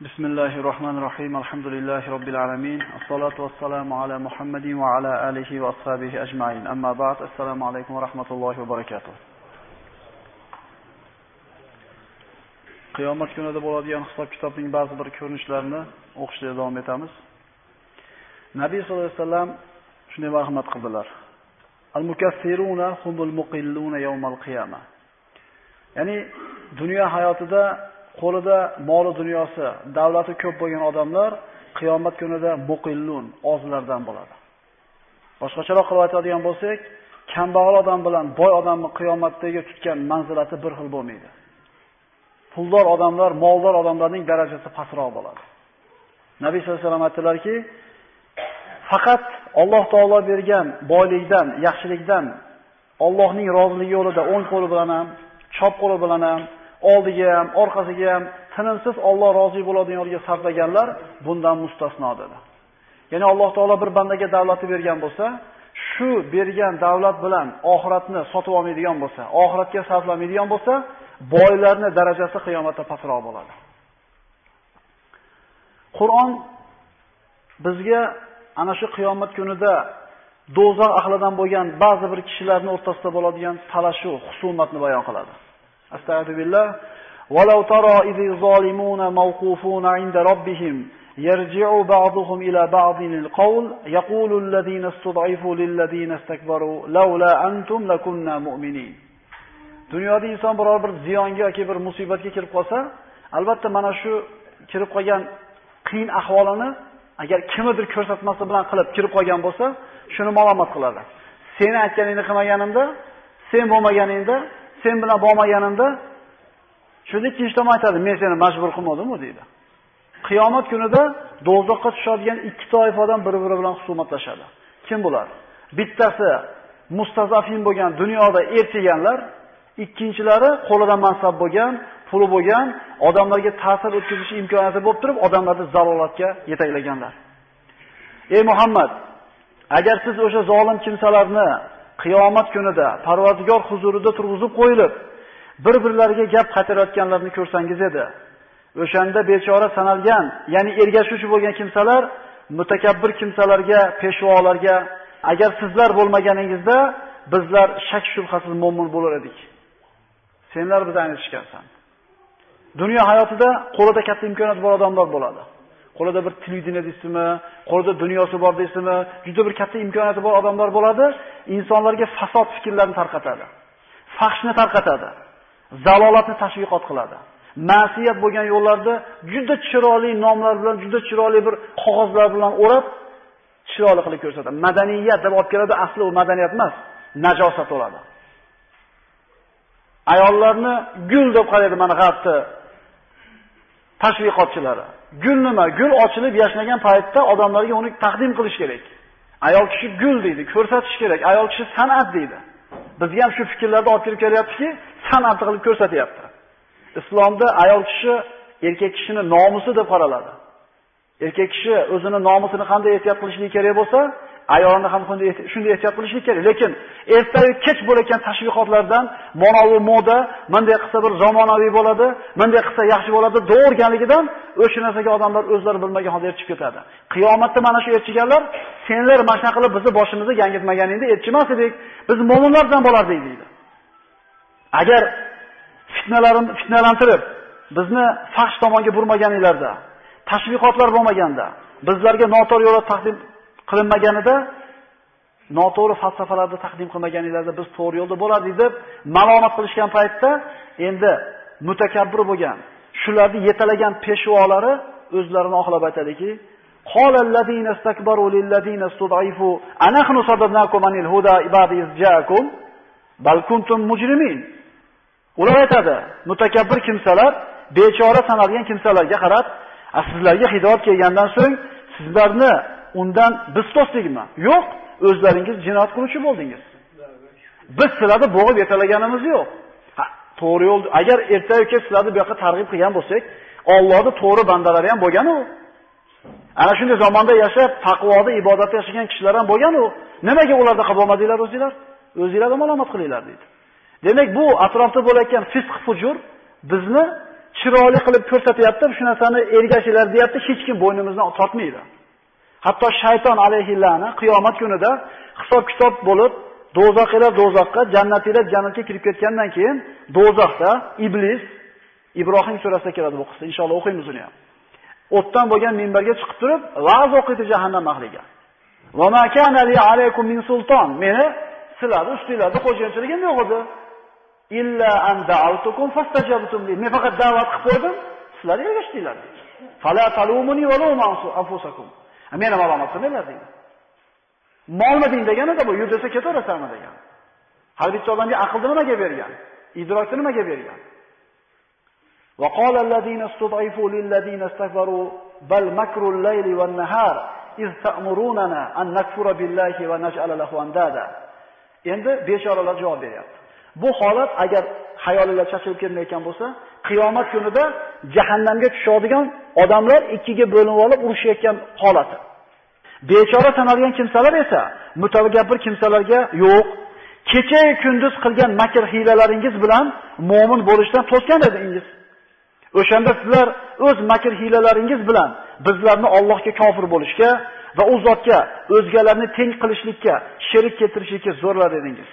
بسم الله الرحمن الرحيم الحمد لله رب العالمين الصلاة والسلام على محمد وعلى آله وأصحابه أجمعين أما بعد السلام عليكم ورحمة الله وبركاته qiyomat kunida bo'ladigan hisob kitobning ba'zi bir ko'rinishlarini o'qishda davom etamiz. Nabiy sollallohu alayhi vasallam shunday marhamat qildilar. Al-mukaffiruna humul muqilluna yawmal qiyamah. Ya'ni dunyo hayotida qo'lida moli dunyosi, davlati ko'p bo'lgan odamlar qiyomat kunida muqillun, ozlardan bo'ladi. Boshqacharoq qilib aytadigan bo'lsak, kambag'al odam bilan boy odamni qiyomatdagi tutgan manzilati bir xil bo'lmaydi. puldor odamlar, moldor odamlarning darajasi pastroq bo'ladi. Nabiy sollallohu alayhi vasallam aytdilarki, faqat Alloh taolo bergan boylikdan, yaxshilikdan Allohning roziligi yo'lida o'ng qo'li bilan ham, chop qo'li bilan ham, oldiga ham, orqasiga ham tinimsiz Alloh rozi bo'ladigan yo'lga sarflaganlar bundan mustasno dedi. Ya'ni Alloh taolo bir bandaga davlatni bergan bo'lsa, shu bergan davlat bilan oxiratni sotib olmaydigan bo'lsa, oxiratga sarflamaydigan bo'lsa, boylarning darajasi qiyomatda pastroq bo'ladi. Qur'on bizga ana shu qiyomat kunida do'zax ahlidan bo'lgan ba'zi bir kishilarning o'rtasida bo'ladigan talashuv, husumatni bayon qiladi. Astagfirullah. Walau tara idh zolimuna mawqufuna 'inda robbihim yarji'u ba'dhum ila ba'dhin al-qawl yaqulu alladhina istud'ifu lil-ladhina istakbaru laula antum lakunna mu'minin. Dunyoda inson biror bir ziyonga yoki bir musibatga kirib qolsa, albatta mana shu kirib qolgan qiyin ahvolini agar kimnidir ko'rsatmasi bilan qilib kirib qolgan bo'lsa, shuni malomat qiladi. Seni aytganingni qilmaganimda, sen bo'lmaganingda, sen bilan bo'lmaganimda shunda ikkinchi tomon aytadi, men seni majbur qilmadim deydi. Qiyomat kunida do'zaxga tushadigan ikki toifadan bir biri bilan husumatlashadi. Kim bular? Bittasi mustazafin bo'lgan dunyoda erchiganlar, ikkinchilari qo'lida mansab bo'lgan, puli bo'lgan, odamlarga ta'sir o'tkazish imkoniyati bo'lib turib, odamlarni zalolatga yetaklaganlar. Ey Muhammad, agar siz o'sha zolim kimsalarni qiyomat kunida Parvardigor huzurida turg'izib qo'yilib, bir-birlariga gap qaytarayotganlarni ko'rsangiz edi. O'shanda bechora sanalgan, ya'ni ergashuvchi bo'lgan kimsalar mutakabbir kimsalarga, peshvolarga agar sizlar bo'lmaganingizda bizlar shak shubhasiz mo'min bo'lar edik. Senlar bizni aynitishgansan. Dunyo hayotida qo'lida katta imkoniyat bor odamlar bo'ladi. Qo'lida bir televideniya deysizmi, qo'lida dunyosi bor deysizmi, juda bir katta imkoniyati bor odamlar bo'ladi, insonlarga fasod fikrlarni tarqatadi. Fahshni tarqatadi. Zalolatni tashviqot qiladi. Ma'siyat bo'lgan yo'llarda juda chiroyli nomlar bilan, juda chiroyli bir qog'ozlar bilan o'rab chiroyli qilib ko'rsatadi. Madaniyat deb olib keladi, asli u madaniyat emas, najosat bo'ladi. Ayollarni gul deb qaraydi mana g'arbni tashviqotchilari. Gul nima? Gul ochilib yashnagan paytda odamlarga uni taqdim qilish kerak. Ayol kishi gul deydi, ko'rsatish kerak. Ayol kishi san'at deydi. Bizga ham shu fikrlarni olib kirib kelyaptiki, san'at qilib ko'rsatyapti. Islomda ayol kishi erkak kishini nomusi deb qaraladi. Erkak kishi o'zini nomusini qanday ehtiyot qilishligi kerak bo'lsa, ayolni ham shunday ehtiyot qilishlik kerak. Lekin ertayu kech bo'layotgan tashviqotlardan monovi moda, bunday qilsa bir zamonaviy bo'ladi, bunday qilsa yaxshi bo'ladi, to'g'riganligidan o'sha narsaga odamlar o'zlari bilmagan holda erchib ketadi. Qiyomatda mana shu erchiganlar senlar mana shunaqa qilib bizni boshimizni yangitmaganingda erchimas edik, biz mo'minlardan bo'lardik deydi. Agar fitnalarni fitnalantirib bizni fahsh tomonga burmaganinglarda, tashviqotlar bo'lmaganda, bizlarga noto'g'ri yo'lda taqdim qilinmaganida noto'g'ri falsafalarni taqdim qilmaganinglarda biz to'g'ri yo'lda bo'ladik deb malomat qilishgan paytda endi mutakabbir bo'lgan, shularni yetalagan peshvolari o'zlarini oqlab aytadiki, qala allazina lillazina istud'ifu anahnu sadadnakum anil huda ibadi izja'akum bal mujrimin. Ular aytadi, mutakabbir kimsalar, bechora sanalgan kimsalarga qarab, sizlarga hidoyat kelgandan so'ng sizlarni undan biz to'sdikmi? Yo'q, o'zlaringiz jinoyat qiluvchi bo'ldingiz. Biz sizlarni bo'g'ib yetalaganimiz yo'q. to'g'ri yo'l, agar ertaga kech sizlarni bu yoqqa targ'ib qilgan bo'lsak, Allohning to'g'ri bandalari ham bo'lgan u. Ana shunday zamonda yashab, taqvoda, ibodatda yashagan kishilar ham bo'lgan u. Nimaga ularda qilib olmadinglar o'zinglar? O'zingizlarga ma'lumot qilinglar deydi. Demak, bu atrofda bo'layotgan fisq fujur bizni chiroyli qilib ko'rsatyapti, shu narsani ergashinglar deyapti, hech kim bo'ynimizdan tortmaydi. Hatto shayton alayhillani qiyomat kunida hisob-kitob bo'lib, dozoqqa dozoqqa jannatlar jannatga kirib ketgandan keyin dozoqda iblis Ibrohim surasida keladi bu qissa. Inshaalloh o'qiymiz uni ham. O'tdan bo'lgan minbarga chiqib turib, va'z o'qiydi jahannam ahliga. Va ma kana li alaykum min sulton. Meni sizlarni ustingizda qo'shimchiligim yo'q edi. Illa an da'awtukum fastajabtum li. Men faqat da'vat qilib qo'ydim, sizlar ergashdinglar. Fala talumuni va lum anfusakum. Men ham alomatini deydi molmiding deganida bu yursa ketaverasanmi degan. Har bitta odamga aqlni nimaga bergan? Idrokni nimaga bergan? Va qala allazina bal makru al-layli wan-nahar iz ta'murunana an nakfura billahi lahu andada. Endi beshoralar javob beryapti. Bu holat agar hayolinglar chaqilib kelmayotgan bo'lsa, qiyomat kunida jahannamga tushadigan odamlar ikkiga bo'linib olib urushayotgan holati Bechora sanalgan kimsalar esa mutavakkir kimsalarga yo'q, kecha kunduz qilgan makr hiylalaringiz bilan mu'min bo'lishdan to'sgan edingiz. O'shanda sizlar o'z makr hiylalaringiz bilan bizlarni Allohga kofir bo'lishga va u zotga o'zgalarni teng qilishlikka, sherik keltirishlikka zo'rlar edingiz.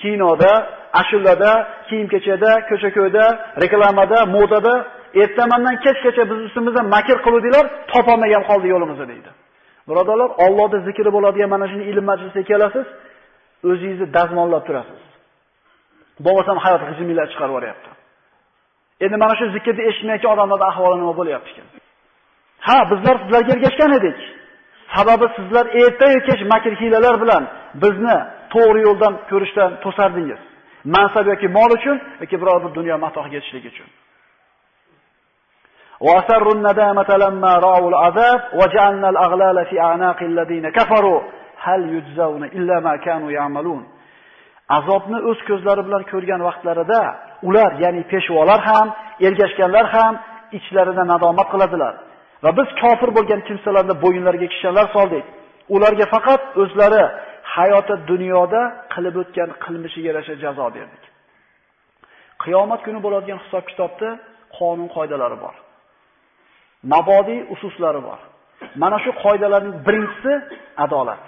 Kinoda, ashulada, kiyim-kechada, ko'cha-ko'yda, reklamada, modada ertamandan kechgacha biz ustimizdan makr qiluvdinglar, topolmagan qoldi yo'limizni deydi. Birodarlar, Allohda zikri bo'ladigan mana shuni ilm majlisiga kelasiz, o'zingizni dazmollab turasiz. Bo'lmasam hayot g'ijimlar chiqarib yuboryapti. Endi mana shu zikrni eshitmayotgan odamlarning ahvoli nima bo'lyapti ekan? Ha, bizlar sizlarga ergashgan edik. Sababi sizlar ertayu kech makr hiylalar bilan bizni to'g'ri yo'ldan ko'rishdan to'sardingiz. Mansab yoki mol uchun yoki biror bir dunyo matohiga yetishlik uchun. وأسروا الندامة لما رأوا العذاب وجعلنا الأغلال في أعناق الذين كفروا هل يجزون إلا ما كانوا يعملون azobni o'z ko'zlari bilan ko'rgan vaqtlarida ular ya'ni peshvolar ham ergashganlar ham ichlarida nadomat qiladilar va biz kofir bo'lgan kimsalarni bo'yinlariga kishanlar soldik ularga faqat o'zlari hayoti dunyoda qilib o'tgan qilmishiga yarasha jazo berdik qiyomat kuni bo'ladigan hisob kitobda qonun qoidalari bor Mabodiy ususlari bor. Mana shu qoidalarning birinchisi adolat.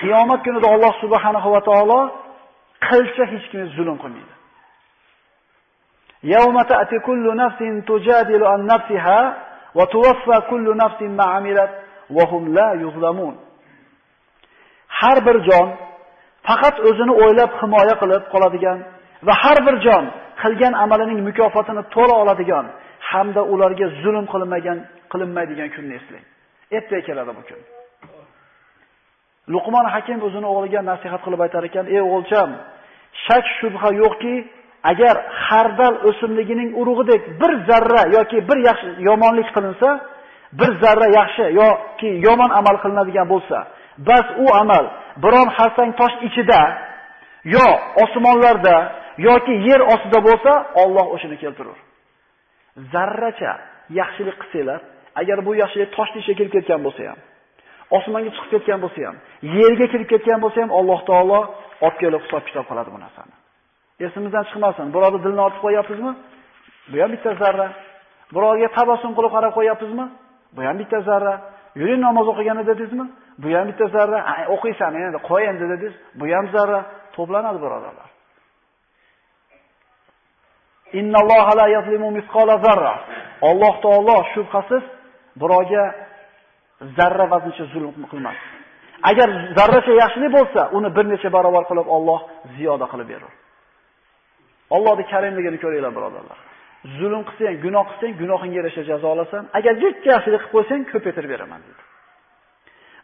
Qiyomat kunida Alloh subhanahu va taolo qilsa hech kim zulm qilmaydi. Yawma ta'ti kullu nafsin tujadilu an nafsiha va tuwaffa kullu nafsin ma amilat va hum la yuzlamun. Har bir jon faqat o'zini o'ylab himoya qilib qoladigan va har bir jon qilgan amalining mukofotini to'la oladigan hamda ularga zulm qilinmagan qilinmaydigan kunni eslang. Ertaga keladi bu kun. Luqmon Hakim o'zini o'g'liga nasihat qilib aytar ekan: "Ey o'g'ilcham, shak shubha yo'qki, agar xardal o'simligining urug'idek bir zarra yoki bir yaxshi yomonlik qilinsa, bir zarra yaxshi yoki yomon amal qilinadigan bo'lsa, bas u amal biron xarsang tosh ichida yo osmonlarda yoki yer ostida bo'lsa, Alloh o'shini keltirur. Zarracha yaxshilik qilsanglar, agar bu yaxshilik tosh ichiga kirib ketgan bo'lsa ham, osmonga chiqib ketgan bo'lsa ham, yerga kirib ketgan bo'lsa ham Alloh taolo olib kelib hisob kitob qiladi bu narsani. Esimizdan chiqmasin. Birovni dilini otib qo'yapsizmi? Bu ham bitta zarra. Birovga tabassum qilib qarab qo'yapsizmi? Bu ham bitta zarra. Yuring namoz o'qigani dedingizmi? Bu ham bitta zarra. O'qiysan endi, qo'y endi dedingiz. Bu ham zarra to'planadi birodarlar. Innalloha la yazlimu misqola zarra. Alloh taolo shubhasiz birovga zarra vaznicha zulm qilmas. Agar zarracha yaxshilik bo'lsa, uni bir necha barobar qilib Alloh ziyoda qilib berar. Allohning karimligini ko'ringlar birodarlar. Zulm qilsang, gunoh qilsang, gunohingga yarasha jazo olasan. Agar jitta yaxshilik qilib qo'ysang, ko'paytirib beraman dedi.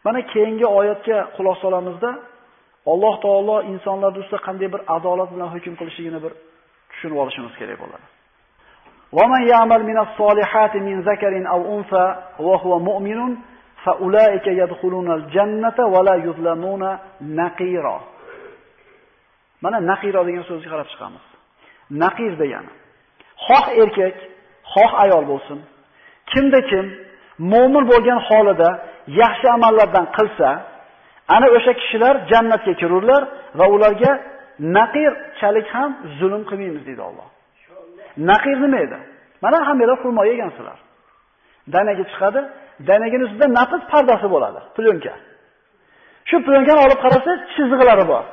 Mana keyingi oyatga quloq solamizda Alloh taolo insonlar ustida qanday bir adolat bilan hukm qilishligini bir tushunib olishimiz kerak bo'ladi. Wa man ya'mal minas solihati min zakarin aw unsa wa huwa mu'minun fa ulaika yadkhuluna al-jannata wa la yuzlamuna naqira. Mana naqira degan so'zni qarab chiqamiz. Naqir degani xoh erkak, xoh ayol bo'lsin, kimda kim mu'min bo'lgan holida yaxshi amallardan qilsa, ana o'sha kishilar jannatga kirurlar va ularga naqir chalik ham zulm qilmaymiz deydi Alloh. Naqir nima edi? Mana hammalar xurmo yegansizlar. Danaga chiqadi, danagining ustida nafis pardasi bo'ladi, plyonka. Shu plyonkani olib qarasangiz, chiziqlari bor.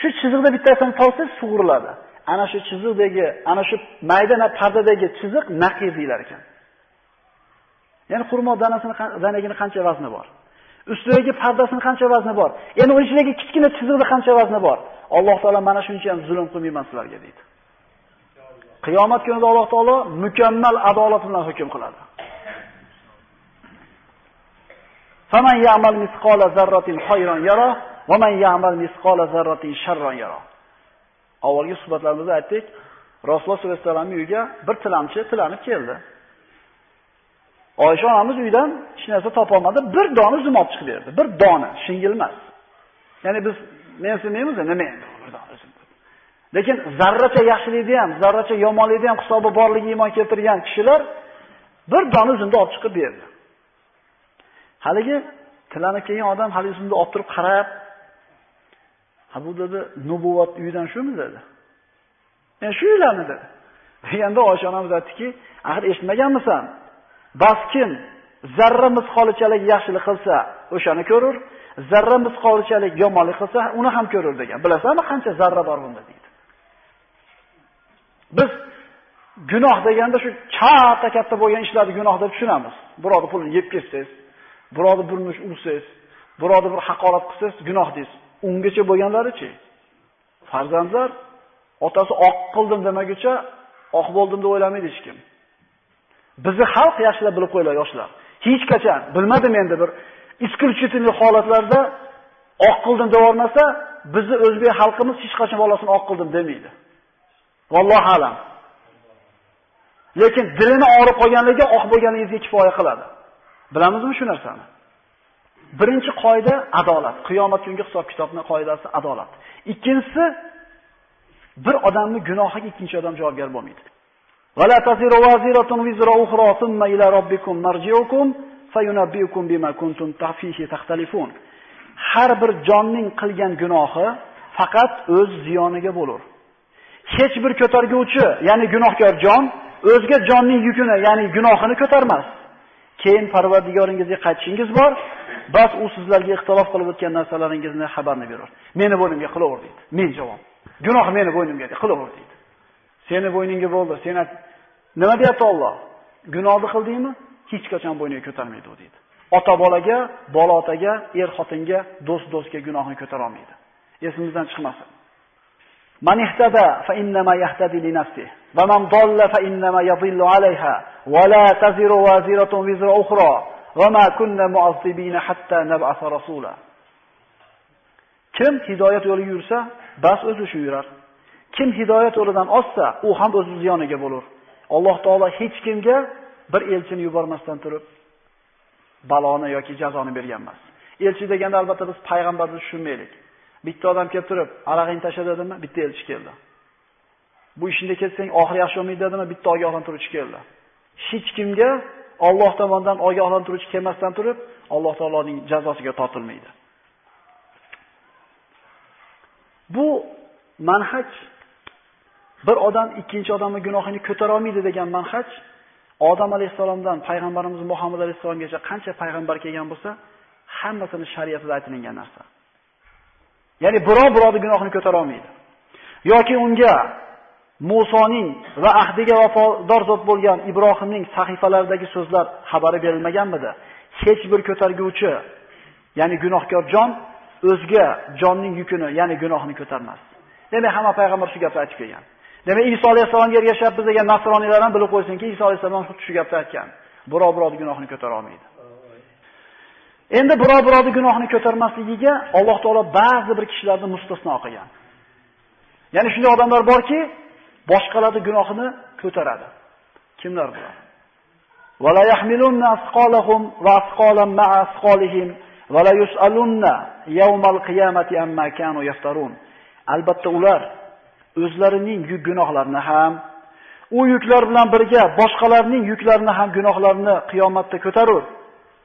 Shu chiziqda bittasini tolsangiz sug'uriladi. Ana shu chiziqdagi, ana shu maydana pardadagi chiziq naqir deylar ekan. Ya'ni xurmo danasini danagini qancha vazni bor? Ustidagi pardasini qancha vazni bor? Ya'ni uning ichidagi kichkina chiziqda qancha vazni bor? Alloh taolo mana shuncha ham zulm qilmayman sizlarga deydi. Qiyomat kunida Alloh taolo mukammal adolat bilan hukm qiladi. Faman ya'mal misqala zarratin khayran yara va man ya'mal misqala zarratin sharran yara. Avvalgi suhbatlarimizda aytdik, Rasululloh sollallohu alayhi vasallamning uyiga bir tilamchi tilanib keldi. Oysha onamiz uydan hech narsa topolmadi, bir dona zumot chiqib berdi. Bir dona, shingilmas. Ya'ni biz mensimaymiz, nima endi? Lekin zarracha yaxshilikni ham, zarracha yomonlikni ham hisobi borligi iymon keltirgan kishilar bir dona zunda olib chiqib berdi. Haligi tilanib kelgan odam haligi zunda olib turib qarab, "Ha bu dedi, nubuvat uyidan shumi?" dedi. Men shu uylarni dedi. Deganda Oysha onamiz aytdiki, "Axir eshitmaganmisan? Bas kim zarra misqolichalik yaxshilik qilsa, o'shani ko'rur, zarra misqolichalik yomonlik qilsa, uni ham ko'rur" degan. Bilasanmi qancha zarra bor bunda deydi. Biz gunoh deganda shu katta katta bo'lgan ishlarni gunoh deb tushunamiz. Birovni pulini yeb ketsangiz, birovni burnini ursangiz, birovni bir haqorat qilsangiz gunoh deysiz. Ungacha bo'lganlarichi? Farzandlar otasi oq qildim demaguncha oq bo'ldim deb o'ylamaydi hech kim. Bizni xalq yaxshilab bilib qo'ylar yoshlar. Hech qachon bilmadim endi bir isключительный holatlarda oq qildim deb bizni o'zbek xalqimiz hech qachon bolasini oq qildim demaydi. Vallohu alam. Lekin dilini og'rib qolganligi oq bo'lganligingizga kifoya qiladi. Bilamizmi shu narsani? Birinchi qoida adolat. Qiyomat kungi hisob-kitobning qoidasi adolat. Ikkinchisi bir odamning gunohiga ikkinchi odam javobgar bo'lmaydi. Wala taziru waziratun wizra ukhra thumma ila robbikum marji'ukum fayunabbiukum bima kuntum tafihi taxtalifun. Har bir jonning qilgan gunohi faqat o'z ziyoniga bo'lar. hech bir ko'targuvchi, ya'ni gunohkor jon o'zga jonning yukini, ya'ni gunohini ko'tarmas. Keyin Parvardigoringizga qaytishingiz bor, bas u sizlarga ixtilof qilib o'tgan narsalaringizni xabarni berar. Meni bo'ynimga qilaver deydi. Men javob. Gunoh meni bo'ynimga deydi, qilaver deydi. Seni bo'yningga bo'ldi. Sen nima deyapti Alloh? Gunohni qildingmi? hech qachon bo'yniga ko'tarmaydi u deydi. Ota bolaga, bola otaga, er xotinga, do'st do'stga gunohni ko'tara olmaydi. Esimizdan chiqmasin. Man ihtada fa innama yahtadi li nafsihi va man dalla fa innama yadhillu alayha va la taziru waziratun wizra ukhra va ma kunna mu'azzibina hatta nab'atha rasula Kim hidoyat yo'liga yursa, bas o'zi shu yurar. Kim hidoyat yo'lidan ozsa, u ham o'z ziyoniga bo'lar. Alloh taolo hech kimga bir elchini yubormasdan turib baloni yoki jazoni bergan emas elchi deganda albatta biz payg'ambarni tushunmaylik Bitta odam kelib turib, arag'ingni tasha dedimi? Bitta elchi keldi. Bu ishingda ketsang oxiri yaxshi bo'lmaydi dedimi? Bitta ogohlantiruvchi keldi. Hech kimga Alloh tomonidan ogohlantiruvchi kelmasdan turib, Alloh taoloning jazosiga tortilmaydi. Bu manhaj bir odam ikkinchi odamning gunohini ko'tara olmaydi degan manhaj Odam alayhisalomdan payg'ambarimiz Muhammad alayhisalomgacha qancha payg'ambar kelgan bo'lsa, hammasini shariatida aytilgan narsa. Ya'ni birov birovning gunohini ko'tara olmaydi. Yoki unga Musoning va ahdiga vafodor zot bo'lgan Ibrohimning sahifalaridagi so'zlar xabari berilmaganmidi? Hech bir ko'targuvchi, ya'ni gunohkor jon o'zga jonning yukini, ya'ni gunohini ko'tarmas. Demak, hamma payg'ambar shu gapni aytib kelgan. Demak, Iso alayhisalomga ergashib degan nasroniylar ham bilib qo'ysinki, Iso alayhisalom xuddi shu gapni aytgan. Birov birovning gunohini ko'tara olmaydi. Endi biror birovni gunohini ko'tarmasligiga Alloh taolo ba'zi bir kishilarni mustasno qilgan. Ya'ni shunday odamlar borki, boshqalarning gunohini ko'taradi. Kimlar bular? Va la yahmilunna asqalahum va asqalan ma'a asqalihim va la yus'alunna yawmal qiyamati amma kanu yaftarun. Albatta ular o'zlarining yuk gunohlarini ham u yuklar bilan birga boshqalarning yuklarini ham gunohlarini qiyomatda ko'tarur.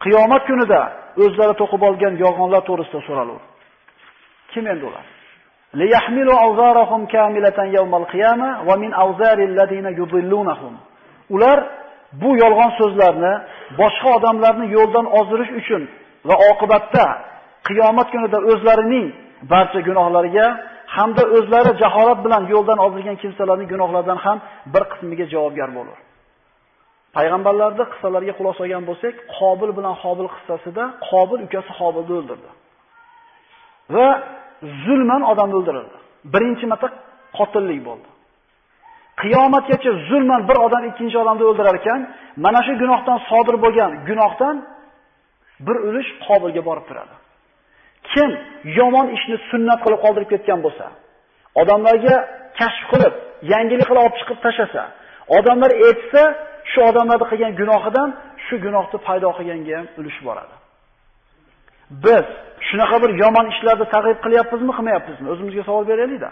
Qiyomat kunida o'zlari to'qib olgan yolg'onlar to'g'risida so'ralur. Kim endi ular? liyahmilu awzarahum kamilatan yawmal qiyama va min awzaril ladina yudillunahum. Ular bu yolg'on so'zlarni boshqa odamlarni yo'ldan ozdirish uchun va oqibatda qiyomat kunida o'zlarining barcha gunohlariga hamda o'zlari jaholat bilan yo'ldan ozilgan kimsalarning gunohlaridan ham bir qismiga javobgar bo'lur. Payg'ambarlarning qissalariga quloq solgan bo'lsak, Qobil bilan Hobil qissasida Qobil ukasi Hobilni o'ldirdi. Va zulman odam o'ldirildi. Birinchi marta qotillik bo'ldi. Qiyomatgacha zulman bir odam ikkinchi odamni o'ldirar ekan, mana shu gunohdan sodir bo'lgan gunohdan bir ulush Qobilga borib turadi. Kim yomon ishni sunnat qilib qoldirib ketgan bo'lsa, odamlarga kashf qilib, yangilik qilib olib chiqib tashasa, odamlar aytsa, shu odamlarning qilgan gunohidan shu gunohni paydo qilganga ham ulush boradi. Biz shunaqa bir yomon ishlarni targ'ib qilyapmizmi, qilmayapmizmi? O'zimizga savol beraylik-da.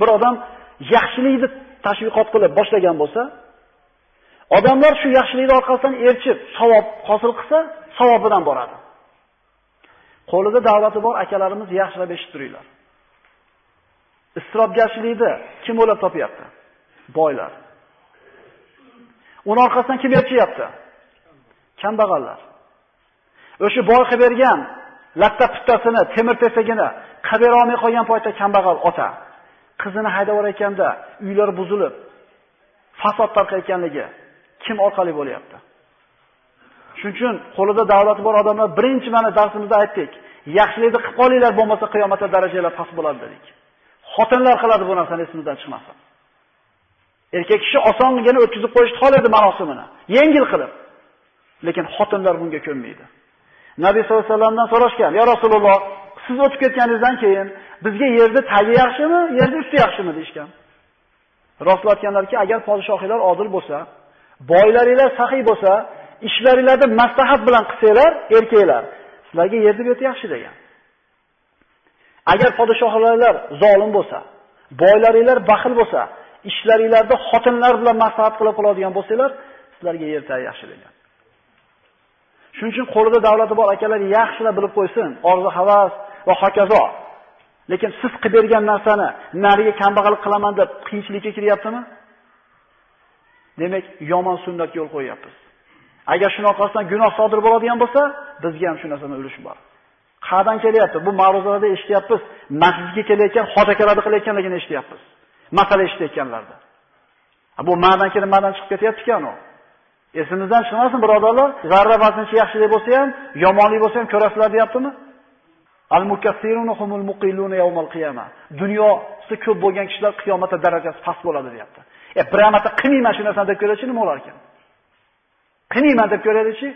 Bir odam yaxshilikni tashviqot qilib boshlagan bo'lsa, odamlar shu yaxshilikni orqasidan erchib, savob hosil qilsa, savobidan boradi. Qo'lida davlati bor akalarimiz yaxshilab eshitib turinglar. Isrofgarchilikni kim o'ylab topyapti? Boylar. Uni orqasidan kim erchyapti? Kambag'allar. O'sha boy qilib bergan latta puttasini, temir tesagini qilib olmay qolgan paytda kambag'al ota qizini haydab o'rayotganda uylar buzilib, fasod tarqayotganligi kim orqali bo'lyapti? Shuning uchun qo'lida davlati bor odamlar birinchi mana darsimizda aytdik. Yaxshilikni qilib qolinglar, bo'lmasa qiyomatda darajalar past bo'ladi dedik. Xotinlar qiladi bu narsani esimizdan chiqmasin. Erkak kishi osongina o'tkazib qo'yishni xohlaydi marosimini, yengil qilib. Lekin xotinlar bunga ko'nmaydi. Nabiy sollallohu alayhi vasallamdan so'rashgan: "Ya Rasululloh, siz o'tib ketganingizdan keyin bizga yerni tagi yaxshimi, yerni usti yaxshimi?" deishgan. Rasul aytganlarki, agar podshohlar odil bo'lsa, boylaringlar saxiy bo'lsa, ishlaringlarni maslahat bilan qilsanglar, erkaklar, sizlarga yer deb yaxshi degan. Agar podshohlaringlar zolim bo'lsa, boylaringlar baxil bo'lsa, ishlaringlarni xotinlar bilan maslahat qilib qoladigan bo'lsanglar, sizlarga yer yaxshi degan. Shuning uchun qo'lida davlati bor akalar yaxshilab bilib qo'ysin, orzu havas va hokazo. Lekin siz qilib bergan narsani nariga kambag'allik qilaman deb qiyinchilikka kiryaptimi? Demak, yomon sunnatga yo'l qo'yyapmiz. Agar shuni orqasidan gunoh sodir bo'ladigan bo'lsa, bizga ham shu narsadan ulush bor. Qadan kelyapti? Bu ma'ruzalarda eshityapmiz. Masjidga kelayotgan xotakalarni qilayotganligini eshityapmiz. Masala eshitayotganlarda. Bu ma'dan kelib ma'dan chiqib ketyapti-ku u. Esimizdan chiqmasin birodarlar, zarra vaznchi yaxshilik bo'lsa ham, yomonlik bo'lsa ham ko'rasizlar deyaptimi? Al-mukaffiruna humul muqilluna yawmal qiyamah. Dunyosi ko'p bo'lgan kishilar qiyomatda darajasi past bo'ladi deyapti. E, bir marta qilmayman shu narsani deb ko'rachi nima bo'lar ekan? Qilmayman deb ko'radichi?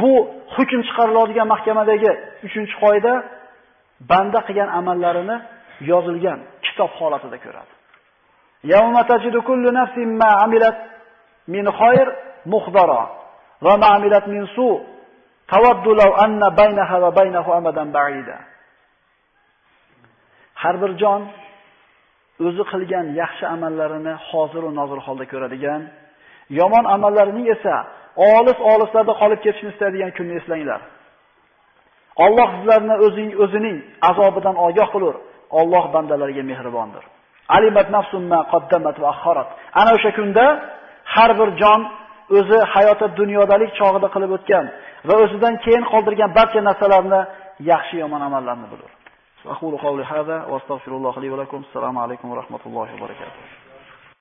Bu hukm chiqariladigan mahkamadagi 3-qoida banda qilgan amallarini yozilgan kitob holatida ko'radi. Yawma tajidu kullu nafsin ma amilat min khayr muhdara va ma amilat min su tawaddu law anna baynaha va baynahu amadan ba'ida. Har bir jon o'zi qilgan yaxshi amallarini hozir va nozir holda ko'radigan, yomon amallarining esa olis-olislarda qolib ketishni istaydigan kunni eslanglar. Alloh sizlarni o'zing o'zining azobidan ogoh qilur. Alloh bandalariga mehribondir. Alimat nafsum ma qaddamat va akharat. Ana o'sha kunda har bir jon o'zi hayoti dunyodalik chog'ida qilib o'tgan va o'zidan keyin qoldirgan barcha narsalarni yaxshi yomon amallarni bilur. Aqulu qawli hada va astagfirulloh li va lakum. Assalomu alaykum va rahmatullohi va barakatuh.